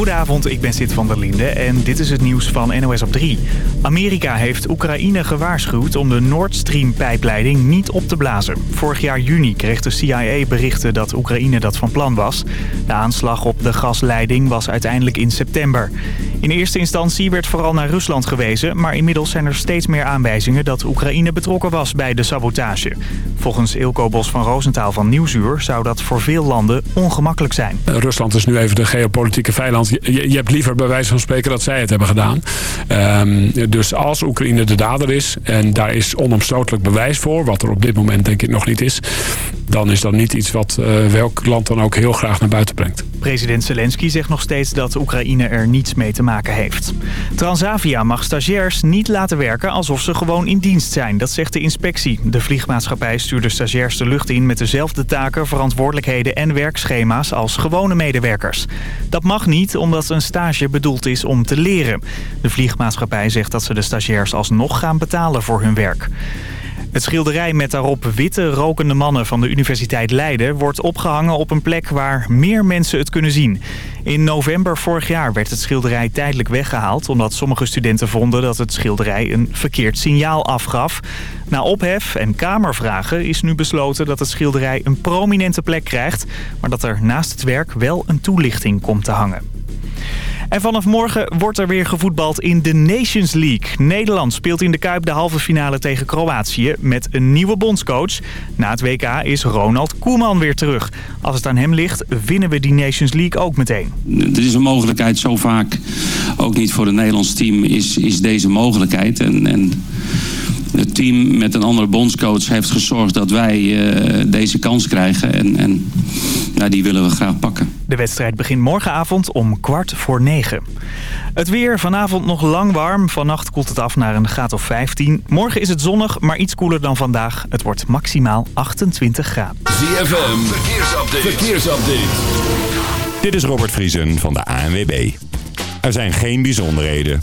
Goedenavond, ik ben Sid van der Linde en dit is het nieuws van NOS op 3. Amerika heeft Oekraïne gewaarschuwd om de Nord Stream-pijpleiding niet op te blazen. Vorig jaar juni kreeg de CIA berichten dat Oekraïne dat van plan was. De aanslag op de gasleiding was uiteindelijk in september. In eerste instantie werd vooral naar Rusland gewezen... maar inmiddels zijn er steeds meer aanwijzingen dat Oekraïne betrokken was bij de sabotage. Volgens Ilko Bos van Roosentaal van Nieuwsuur zou dat voor veel landen ongemakkelijk zijn. Rusland is nu even de geopolitieke vijand. Je, je hebt liever bij wijze van spreken dat zij het hebben gedaan. Um, dus als Oekraïne de dader is en daar is onomstotelijk bewijs voor... wat er op dit moment denk ik nog niet is... dan is dat niet iets wat uh, welk land dan ook heel graag naar buiten brengt. President Zelensky zegt nog steeds dat Oekraïne er niets mee te maken heeft. Transavia mag stagiairs niet laten werken alsof ze gewoon in dienst zijn. Dat zegt de inspectie. De vliegmaatschappij stuurde stagiairs de lucht in met dezelfde taken, verantwoordelijkheden en werkschema's als gewone medewerkers. Dat mag niet omdat een stage bedoeld is om te leren. De vliegmaatschappij zegt dat ze de stagiairs alsnog gaan betalen voor hun werk. Het schilderij met daarop witte rokende mannen van de Universiteit Leiden... wordt opgehangen op een plek waar meer mensen het kunnen zien. In november vorig jaar werd het schilderij tijdelijk weggehaald... omdat sommige studenten vonden dat het schilderij een verkeerd signaal afgaf. Na ophef en kamervragen is nu besloten dat het schilderij een prominente plek krijgt... maar dat er naast het werk wel een toelichting komt te hangen. En vanaf morgen wordt er weer gevoetbald in de Nations League. Nederland speelt in de Kuip de halve finale tegen Kroatië met een nieuwe bondscoach. Na het WK is Ronald Koeman weer terug. Als het aan hem ligt, winnen we die Nations League ook meteen. Er is een mogelijkheid zo vaak, ook niet voor het Nederlands team, is, is deze mogelijkheid. En, en het team met een andere bondscoach heeft gezorgd dat wij uh, deze kans krijgen. En, en nou, die willen we graag pakken. De wedstrijd begint morgenavond om kwart voor negen. Het weer vanavond nog lang warm. Vannacht koelt het af naar een graad of 15. Morgen is het zonnig, maar iets koeler dan vandaag. Het wordt maximaal 28 graden. ZFM, verkeersupdate. verkeersupdate. Dit is Robert Vriesen van de ANWB. Er zijn geen bijzonderheden.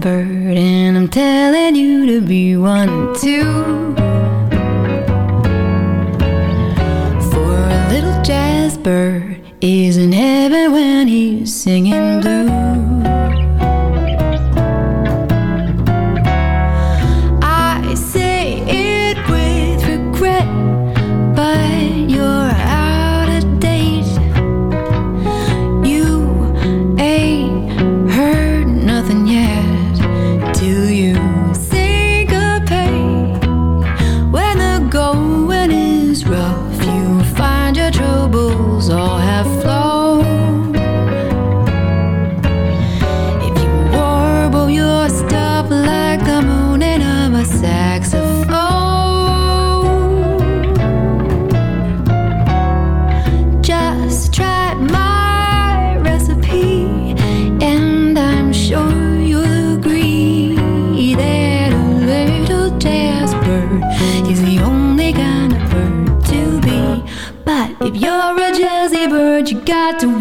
Bird, and I'm telling you to be one too. For a little jazz bird is in heaven when he's singing blue.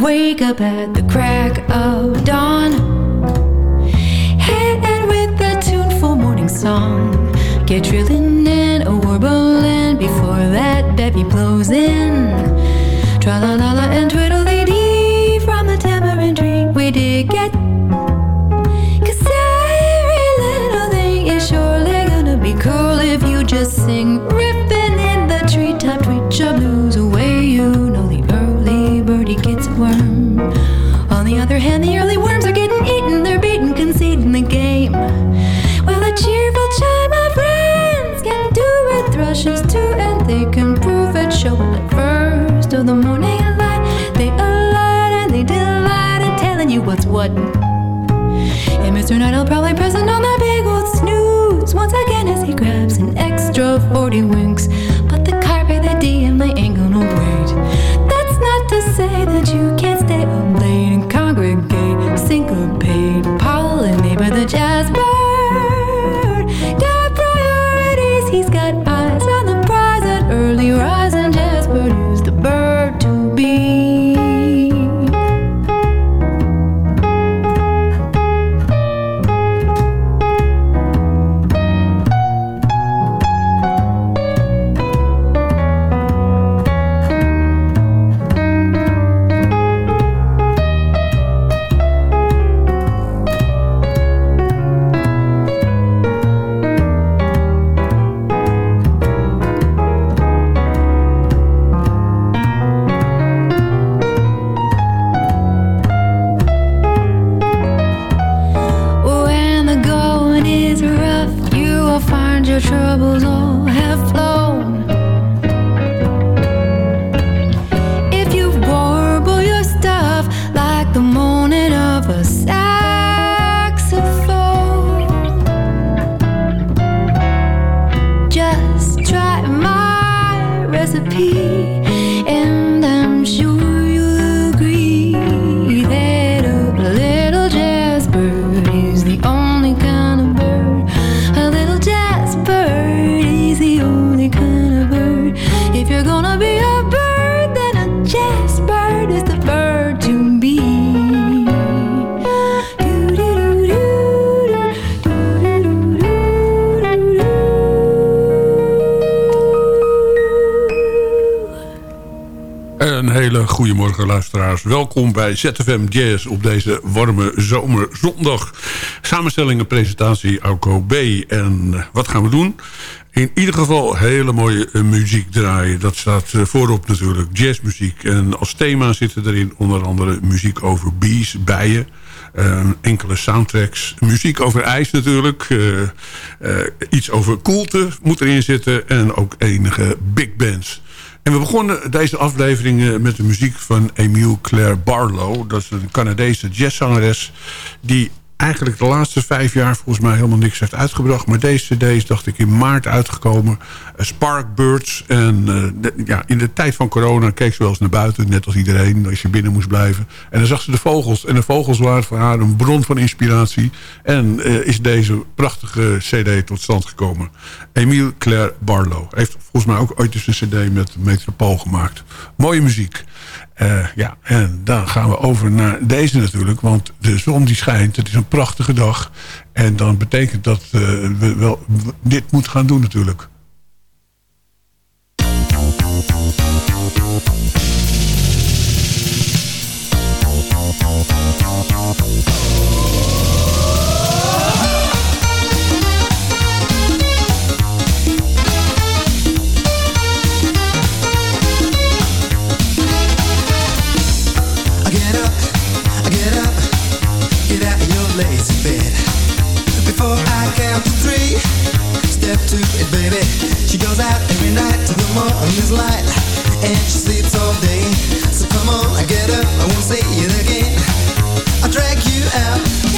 Wake up at the crack of dawn. And Mr. Night will probably present on that big old snooze once again as he grabs an extra 40 winks. Welkom bij ZFM Jazz op deze warme zomerzondag. Samenstelling en presentatie Auko B. En eh, wat gaan we doen? In ieder geval hele mooie eh, muziek draaien. Dat staat eh, voorop natuurlijk. Jazzmuziek. En als thema zitten erin onder andere muziek over bees, bijen. eh, enkele soundtracks. Muziek over ijs natuurlijk. iets over koelte moet erin zitten. En ook enige big bands. En we begonnen deze aflevering eh, met de muziek van Emile Claire Barlow. Dat is een Canadese jazzzangeres die eigenlijk de laatste vijf jaar volgens mij helemaal niks heeft uitgebracht. Maar deze cd is, dacht ik, in maart uitgekomen. Eh, Sparkbirds. En eh, ja, in de tijd van corona keek ze wel eens naar buiten, net als iedereen, als je binnen moest blijven. En dan zag ze de vogels. En de vogels waren voor haar een bron van inspiratie. En eh, is deze prachtige cd tot stand gekomen. Emile Claire Barlow heeft volgens mij ook ooit eens een cd met Metropool gemaakt. Mooie muziek. Eh, ja, en dan gaan we over naar deze natuurlijk. Want de zon die schijnt. Het is een prachtige dag. En dan betekent dat eh, we wel dit moeten gaan doen natuurlijk. To it, baby. She goes out every night to the morning's light, and she sleeps all day. So come on, I get up, I won't say it again. I'll drag you out.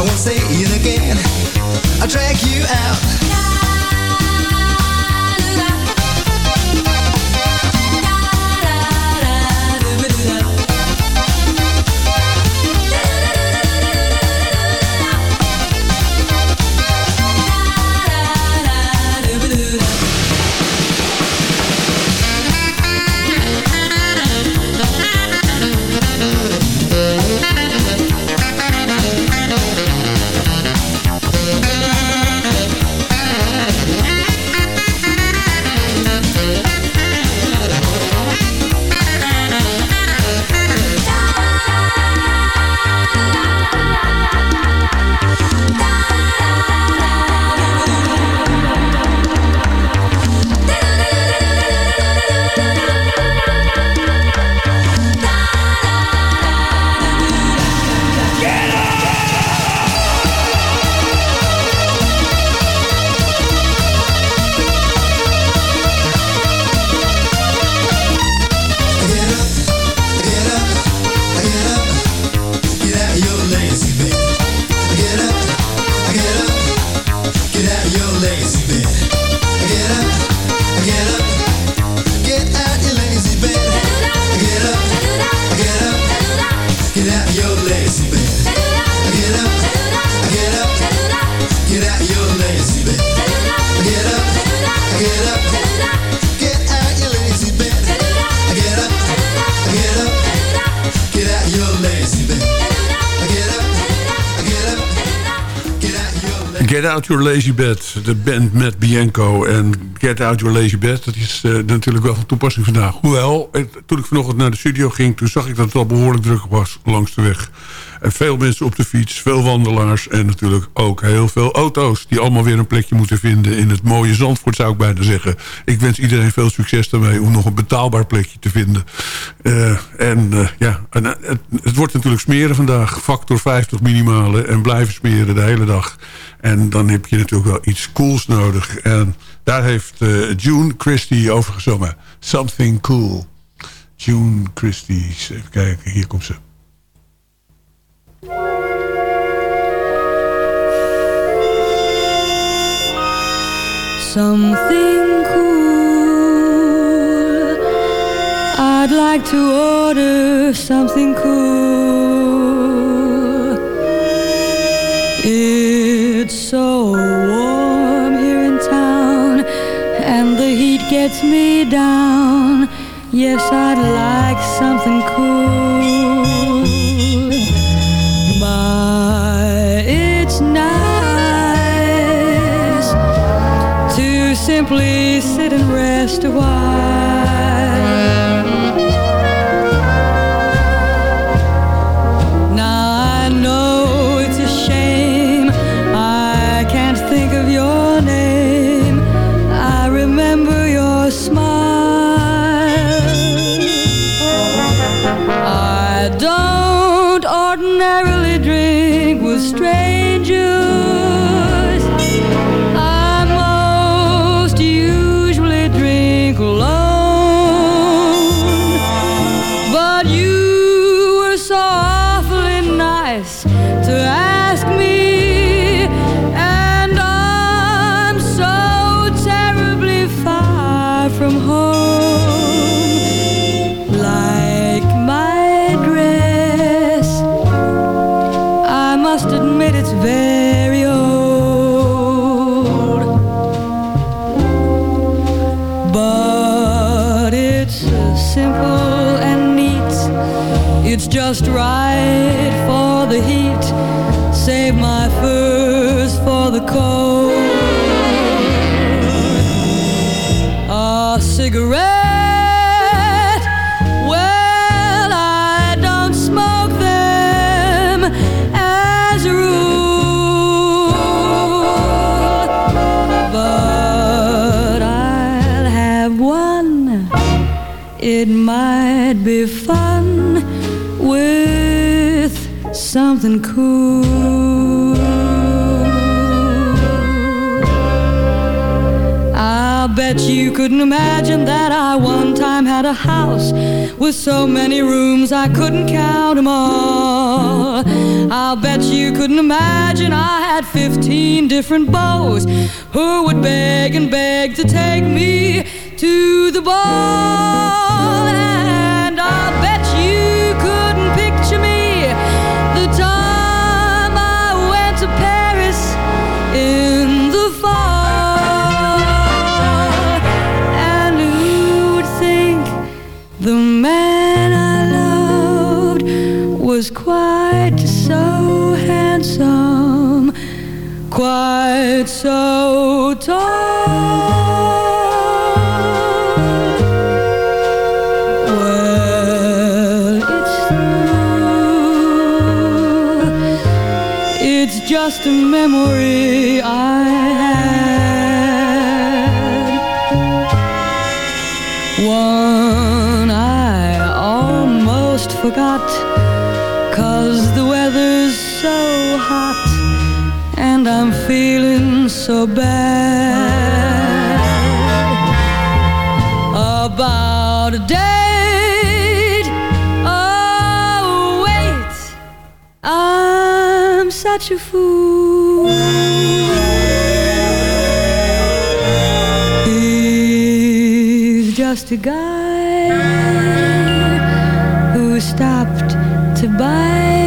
I won't say it again. I'll drag you out. Your Lazy Bed. De band met Bianco. En Get Out Your Lazy Bed, dat is eh, natuurlijk wel van toepassing vandaag. Hoewel, eh, toen ik vanochtend naar de studio ging... toen zag ik dat het al behoorlijk druk was langs de weg. En veel mensen op de fiets, veel wandelaars... en natuurlijk ook heel veel auto's... die allemaal weer een plekje moeten vinden in het mooie Zandvoort, zou ik bijna zeggen. Ik wens iedereen veel succes daarmee om nog een betaalbaar plekje te vinden. Eh, en ja, het, het, wordt natuurlijk smeren vandaag. Factor 50 minimale en blijven smeren de hele dag. En dan heb je natuurlijk wel iets cools nodig. En daar heeft uh, June Christie over gezongen. Something Cool. June Christie. Even kijken, hier komt ze. Something cool. I'd like to order something cool. It's so warm here in town, and the heat gets me down. Yes, I'd like something cool. My, it's nice to simply sit and rest a while. Something cool. I'll bet you couldn't imagine that I one time had a house with so many rooms I couldn't count them all. I'll bet you couldn't imagine I had 15 different beaux who would beg and beg to take me to the ball. Was quite so handsome, quite so tall? Well, it's through. It's just a memory I had. One I almost forgot. Weather's so hot. And I'm feeling so bad about a date. Oh, wait, I'm such a fool. He's just a guy who stopped to buy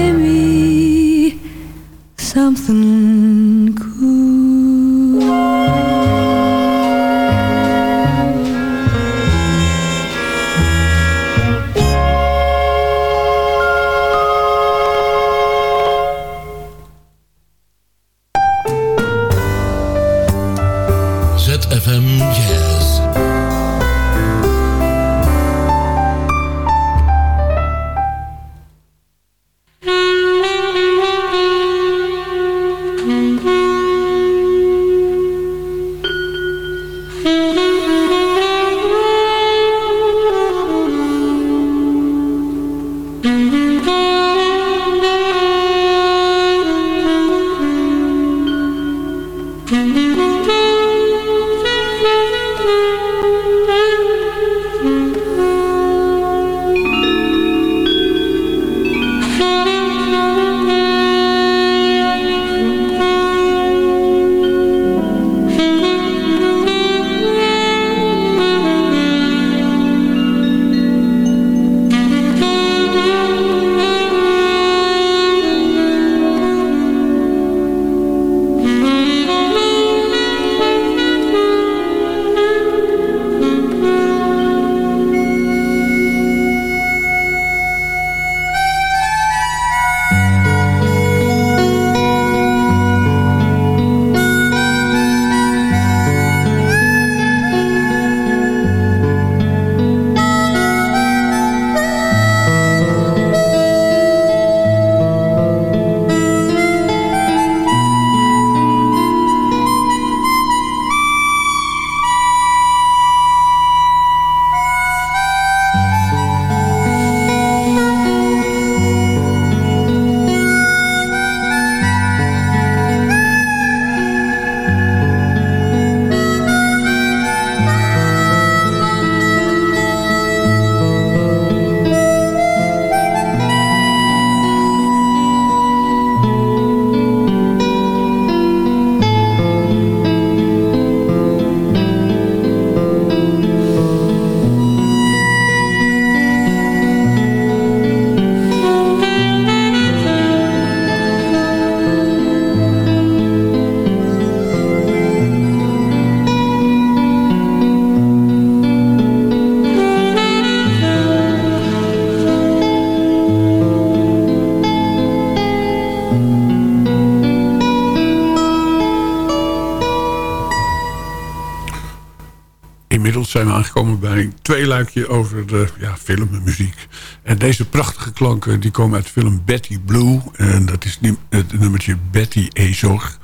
Inmiddels zijn we aangekomen bij een tweeluikje over de ja, film en muziek. En deze prachtige klanken die komen uit de film Betty Blue. En dat is het nummertje Betty Ezor.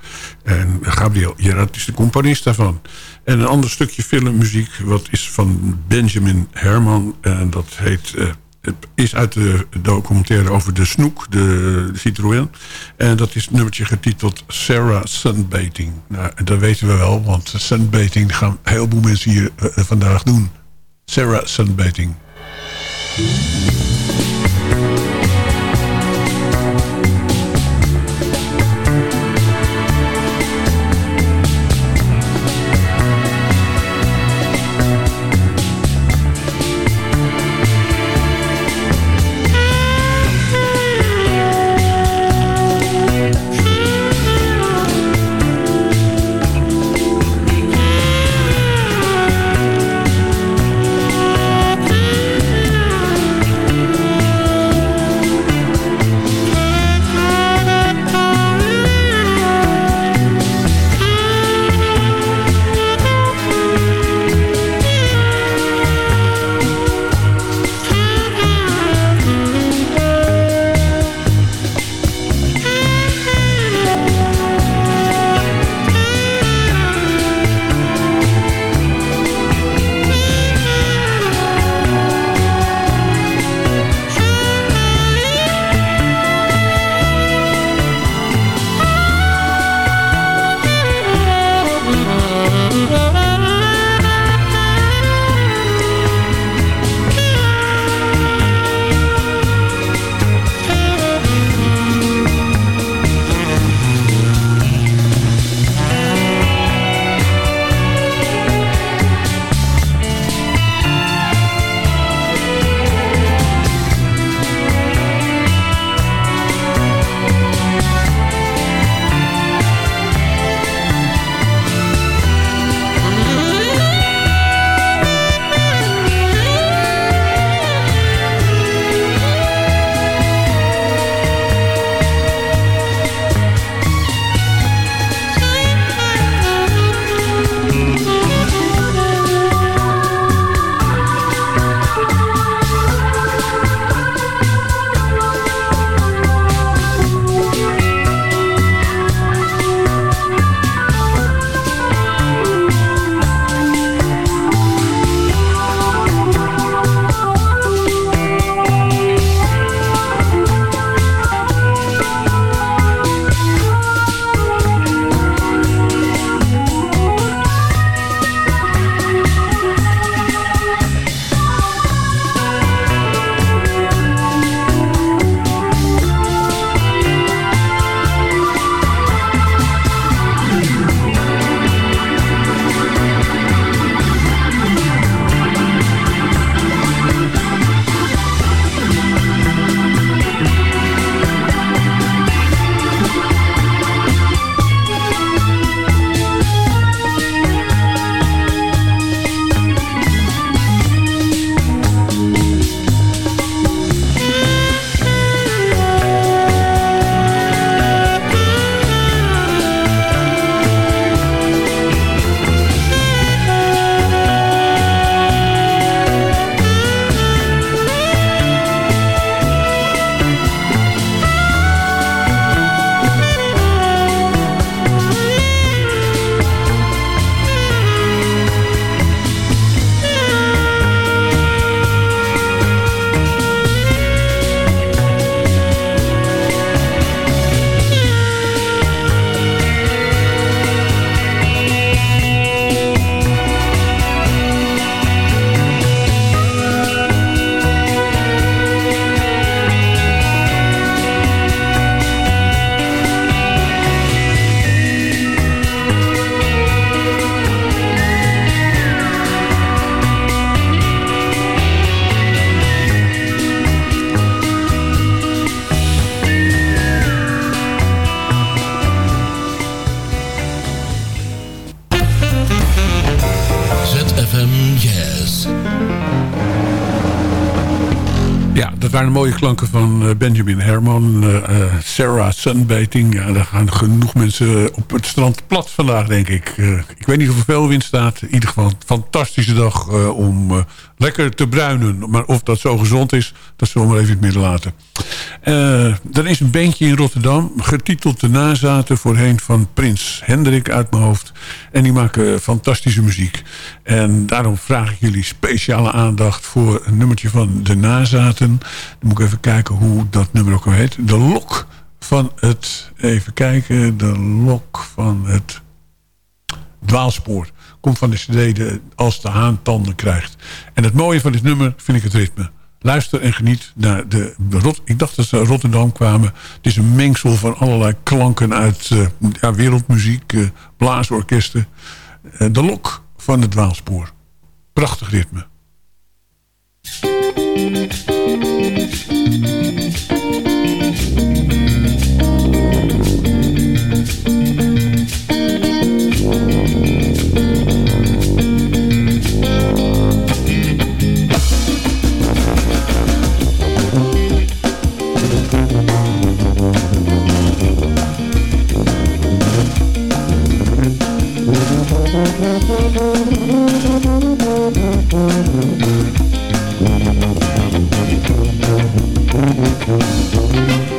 En Gabriel Gerard is de componist daarvan. En een ander stukje filmmuziek wat is van Benjamin Herman. En dat heet... eh, het is uit de documentaire over de snoek, de, Citroën. En dat is het nummertje getiteld Sarah Sunbathing. Nou, dat weten we wel, want sunbathing gaan een heleboel mensen hier eh, eh, vandaag doen. Sarah Sunbathing. Mooie klanken van eh, Benjamin Herman. eh, eh, Sarah Sunbathing. Ja, daar gaan genoeg mensen op het strand plat vandaag, denk ik weet niet of er veel wind staat. In ieder geval een fantastische dag eh, om eh, lekker te bruinen. Maar of dat zo gezond is, dat zullen we maar even in het midden laten. Eh, er is een bandje in Rotterdam, getiteld De Nazaten... voorheen van Prins Hendrik uit mijn hoofd. En die maken fantastische muziek. En daarom vraag ik jullie speciale aandacht... voor een nummertje van De Nazaten. Dan moet ik even kijken hoe dat nummer ook al heet. De Lok van het... Even kijken, de Lok van het... Dwaalspoor. Komt van de cd de, Als de haan tanden krijgt. En het mooie van dit nummer vind ik het ritme. Luister en geniet naar de... ik dacht dat ze Rotterdam kwamen. Het is een mengsel van allerlei klanken uit eh, ja, wereldmuziek, eh, blaasorkesten. Eh, de lok van het dwaalspoor. Prachtig ritme. Thank you.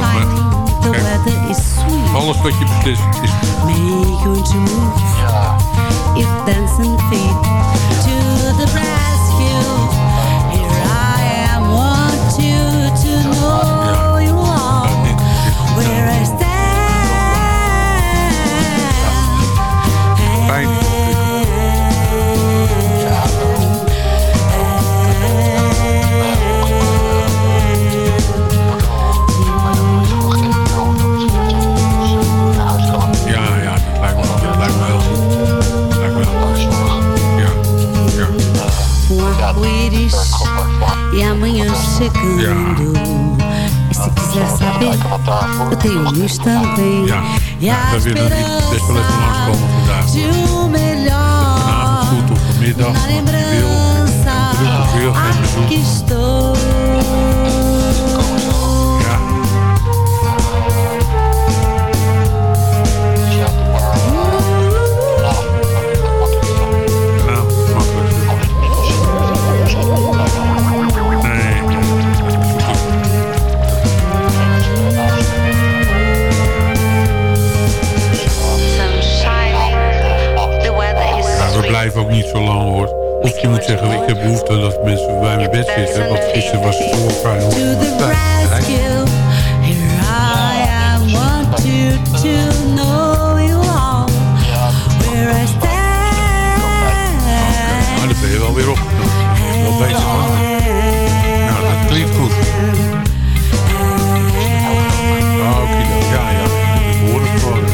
Op. Maar The kijk, weather is sweet. Alles wat je beslist is Make you to move If dancing feet To the rescue Here I am Want you to know E amanhã chegando E se quiser saber Eu tenho luz também Ja, E a we willen niet best wel even langskomen vandaag. De um melhor Vanavond goed of vanmiddag, Na wat je wil. lembrança Druk veel, geen bezoek. Aqui estou je moet zeggen, ik heb behoefte dat mensen bij mijn bed zitten. Want gisteren was het zo fijn Where I stand Maar dan ben je wel weer op. Wel bezig. Nou, dat klinkt goed. Oké, dan. ja, ja. Ik hoor het gewoon.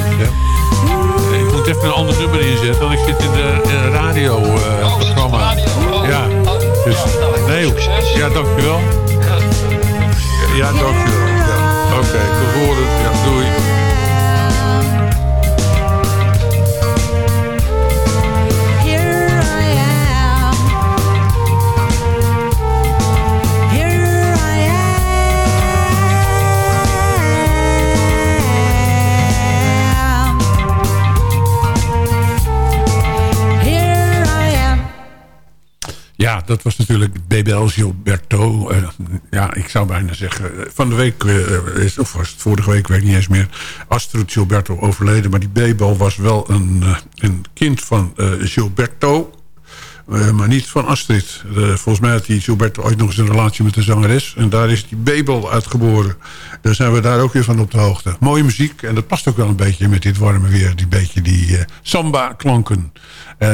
Ik moet even een ander nummer inzetten, want ik zit in de ja, dus nee, ja, dankjewel. Ja, dankjewel. Ja. Oké, het. Ja, doei. Dat was natuurlijk BBL Gilberto. Eh, ja, ik zou bijna zeggen... eh, Van de week, eh, is, of was het vorige week, weet ik niet eens meer... Astrid Gilberto overleden. Maar die Bebel was wel een, een kind van Gilberto. maar niet van Astrid. Volgens mij had die Gilberto ooit nog eens een relatie met de zangeres. En daar is die Bebel uitgeboren. Daar zijn we daar ook weer van op de hoogte. Mooie muziek. En dat past ook wel een beetje met dit warme weer. Die beetje die samba-klanken.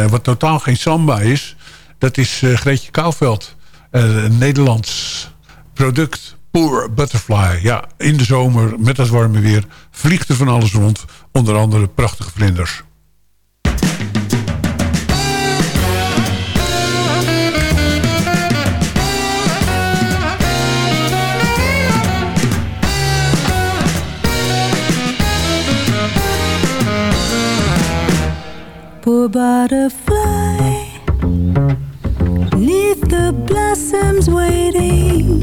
Wat totaal geen samba is... Dat is eh, Greetje Kouwveld. Eh, een Nederlands product. Poor Butterfly. Ja, in de zomer met dat warme weer vliegt er van alles rond. Onder andere prachtige vlinders. Poor butterfly the blossoms waiting.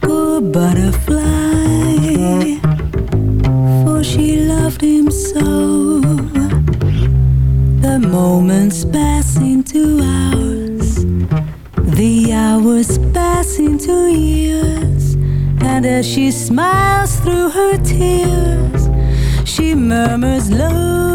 Poor butterfly, for she loved him so. The moments pass into hours, the hours pass into years, and as she smiles through her tears, she murmurs low.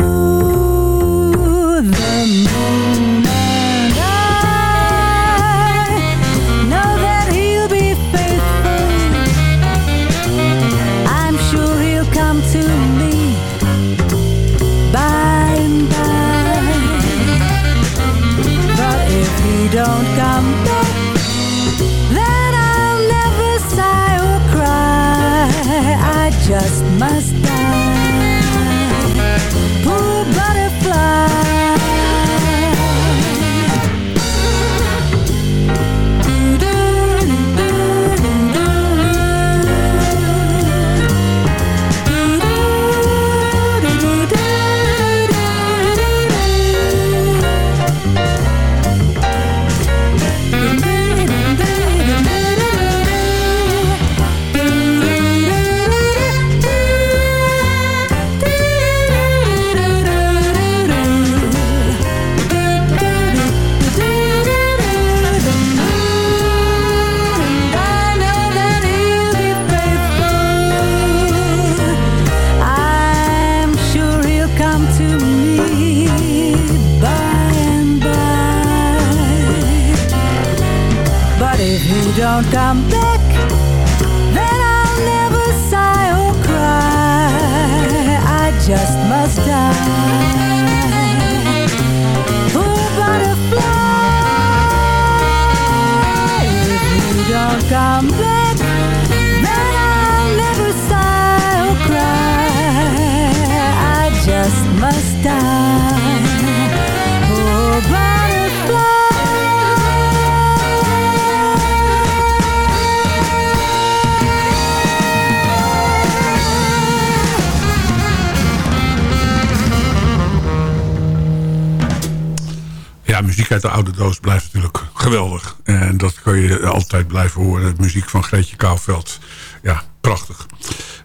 Muziek uit de oude doos blijft natuurlijk geweldig. En dat kun je altijd blijven horen. Muziek van Greetje Kouwveld. Ja, prachtig.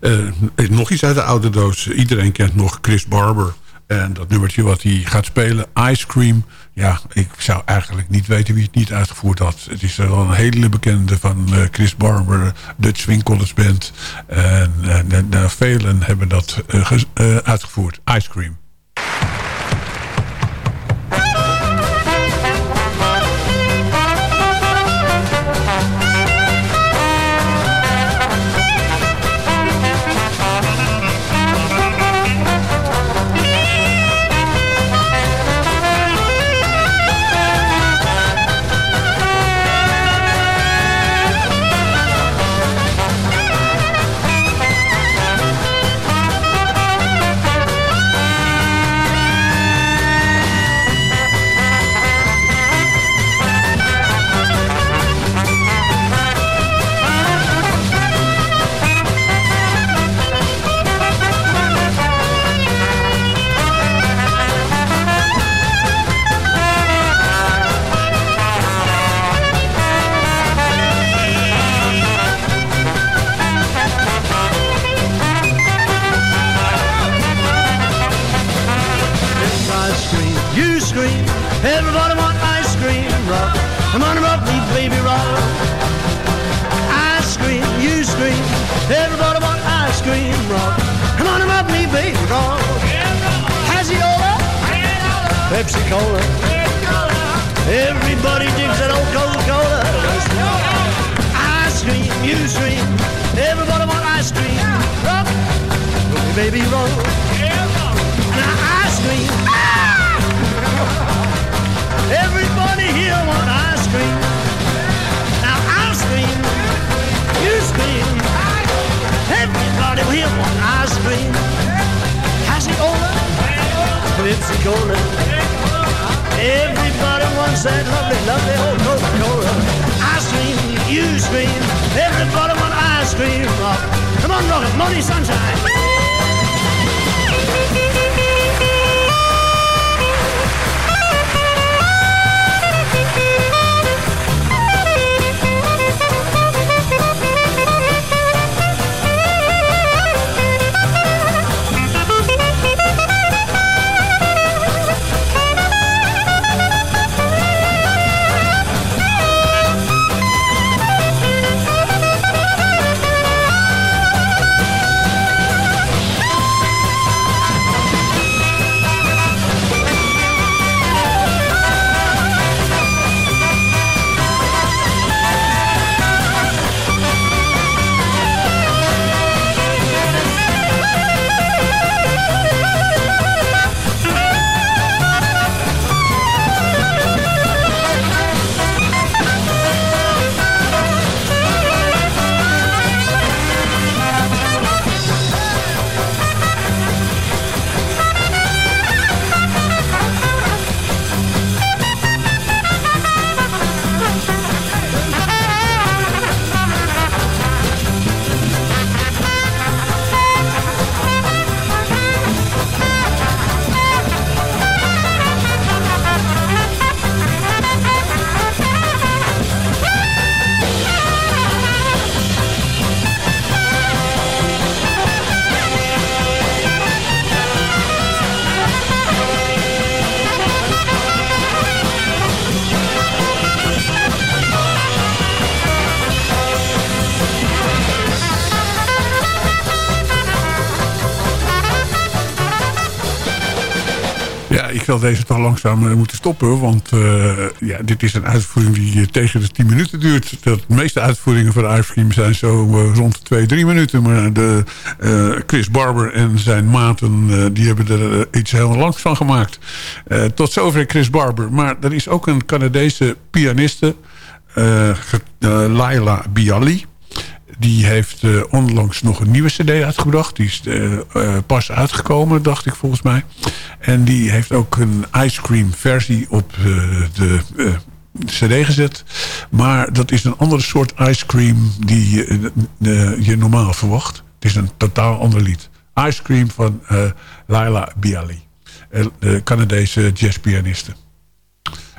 Eh, nog iets uit de oude doos. Iedereen kent nog Chris Barber. En dat nummertje wat hij gaat spelen, Ice Cream. Ja, ik zou eigenlijk niet weten wie het niet uitgevoerd had. Het is wel een hele bekende van eh, Chris Barber, Dutch Swing College Band. En en, eh, velen hebben dat uitgevoerd. Ice Cream. Want ice cream, rock. Come on, rock me, baby, rock. Haziola, Pepsi Cola. Everybody digs that old Coca-Cola. Ice cream, you scream. Everybody want ice cream, rock. Baby, rock. Now ice cream. Everybody here want ice cream. Now ice cream. You scream. Everybody here want ice cream. Cassiola. Pepsi Cola. Everybody wants that lovely, lovely oh, old Coca-Cola. Ice cream. You scream. Everybody want ice cream. Oh, come on, rock it. Money, sunshine. Zal deze toch langzaam eh, moeten stoppen. Want eh, ja, dit is een uitvoering die eh, tegen de 10 minuten duurt. De meeste uitvoeringen van Ice zijn zo rond de 2, 3 minuten. Maar de, Chris Barber en zijn maten die hebben er iets heel langs van gemaakt. Tot zover Chris Barber. Maar er is ook een Canadese pianiste, Laila Bialy. Die heeft eh, onlangs nog een nieuwe cd uitgebracht. Die is eh, eh, pas uitgekomen, dacht ik volgens mij. En die heeft ook een ice cream versie op de cd gezet. Maar dat is een andere soort ice cream die je, normaal verwacht. Het is een totaal ander lied. Ice cream van Laila Bialy. De Canadese jazzpianiste.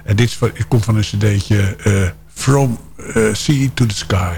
En dit komt van een cd'tje From Sea to the Sky.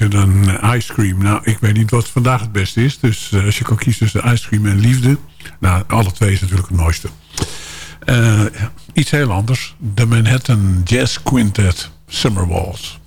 Beter dan eh, ice cream. Nou, ik weet niet wat vandaag het beste is. Dus eh, als je kan kiezen tussen ice cream en liefde... Nou, alle twee is natuurlijk het mooiste. Eh, iets heel anders. De Manhattan Jazz Quintet Summer Waltz.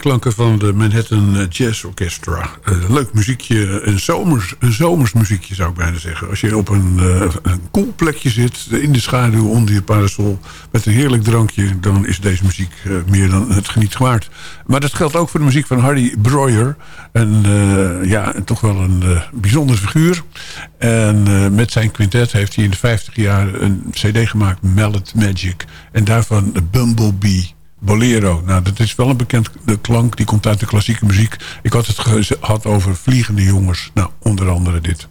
Klanken van de Manhattan eh, Jazz Orchestra. Eh, leuk muziekje, een zomers, een zomers muziekje zou ik bijna zeggen. Als je op een, uh, een cool plekje zit, in de schaduw onder je parasol... met een heerlijk drankje, dan is deze muziek meer dan het geniet waard. Maar dat geldt ook voor de muziek van Harry Breuer. En ja, toch wel een bijzondere figuur. En met zijn quintet heeft hij in de 50 jaar een cd gemaakt, Mallet Magic. En daarvan Bumblebee Bolero. Nou, dat is wel een bekende klank. Die komt uit de klassieke muziek. Ik had het gehad over vliegende jongens. Nou, onder andere dit.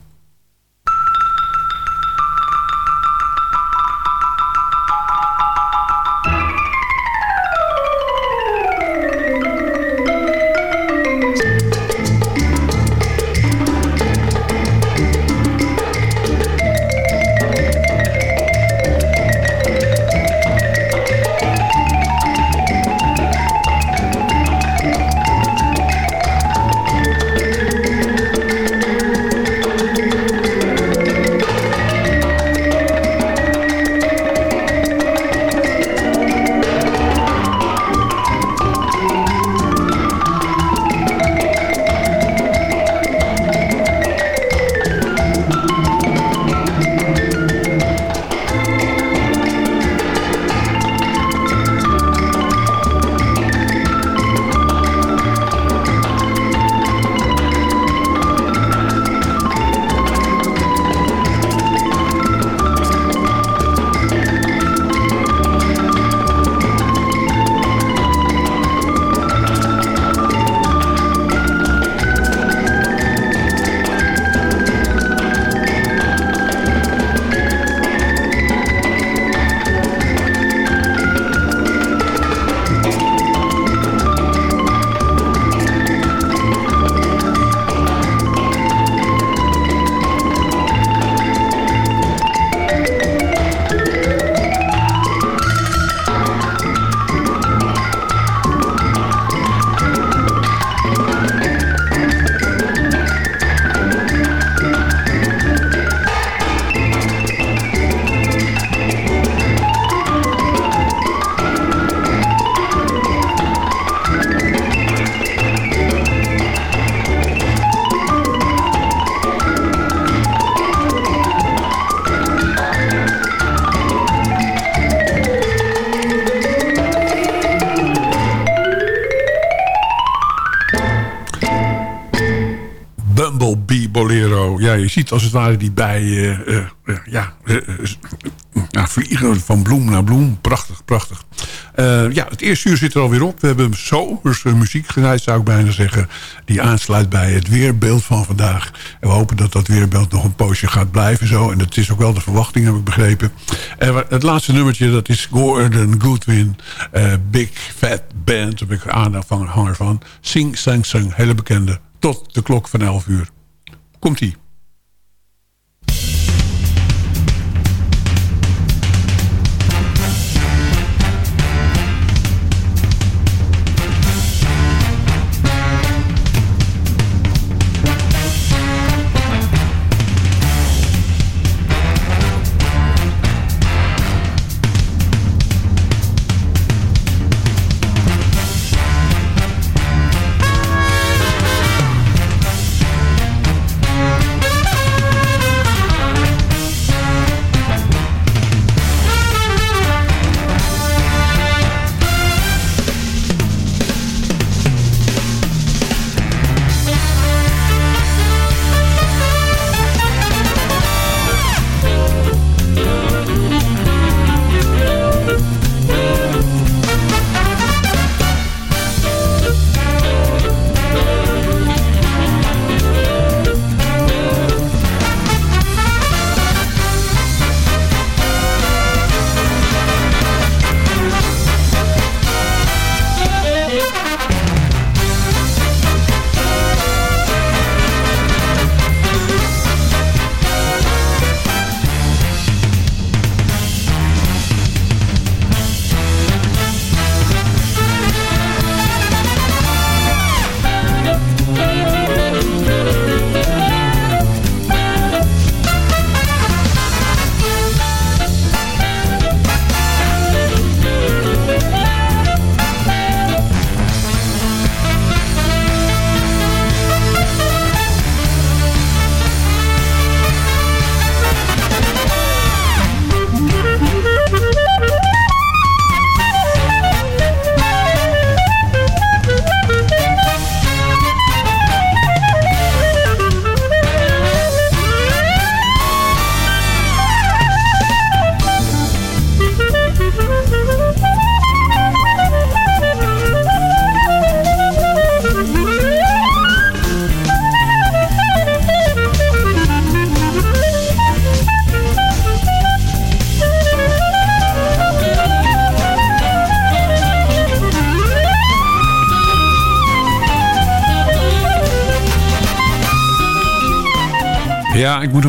Als het ware die bij uh, uh, ja, uh, vliegen van bloem naar bloem. Prachtig, prachtig. ja, het eerste uur zit er alweer op. We hebben zomerse muziek gedraaid, zou ik bijna zeggen. Die aansluit bij het weerbeeld van vandaag. En we hopen dat dat weerbeeld nog een poosje gaat blijven zo. En dat is ook wel de verwachting, heb ik begrepen. En het laatste nummertje, dat is Gordon Goodwin. Big Fat Band, daar heb ik aanhanger van. Sing, Sang, Sang, hele bekende. Tot de klok van 11 uur. Komt-ie.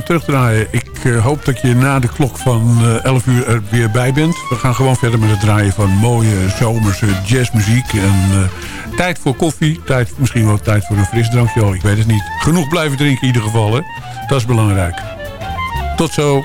Terugdraaien. Ik eh, hoop dat je na de klok van eh 11 uur er weer bij bent. We gaan gewoon verder met het draaien van mooie zomerse jazzmuziek. En eh, tijd voor koffie. Tijd, misschien wel tijd voor een frisdrankje. Oh, ik weet het niet. Genoeg blijven drinken in ieder geval. Hè? Dat is belangrijk. Tot zo.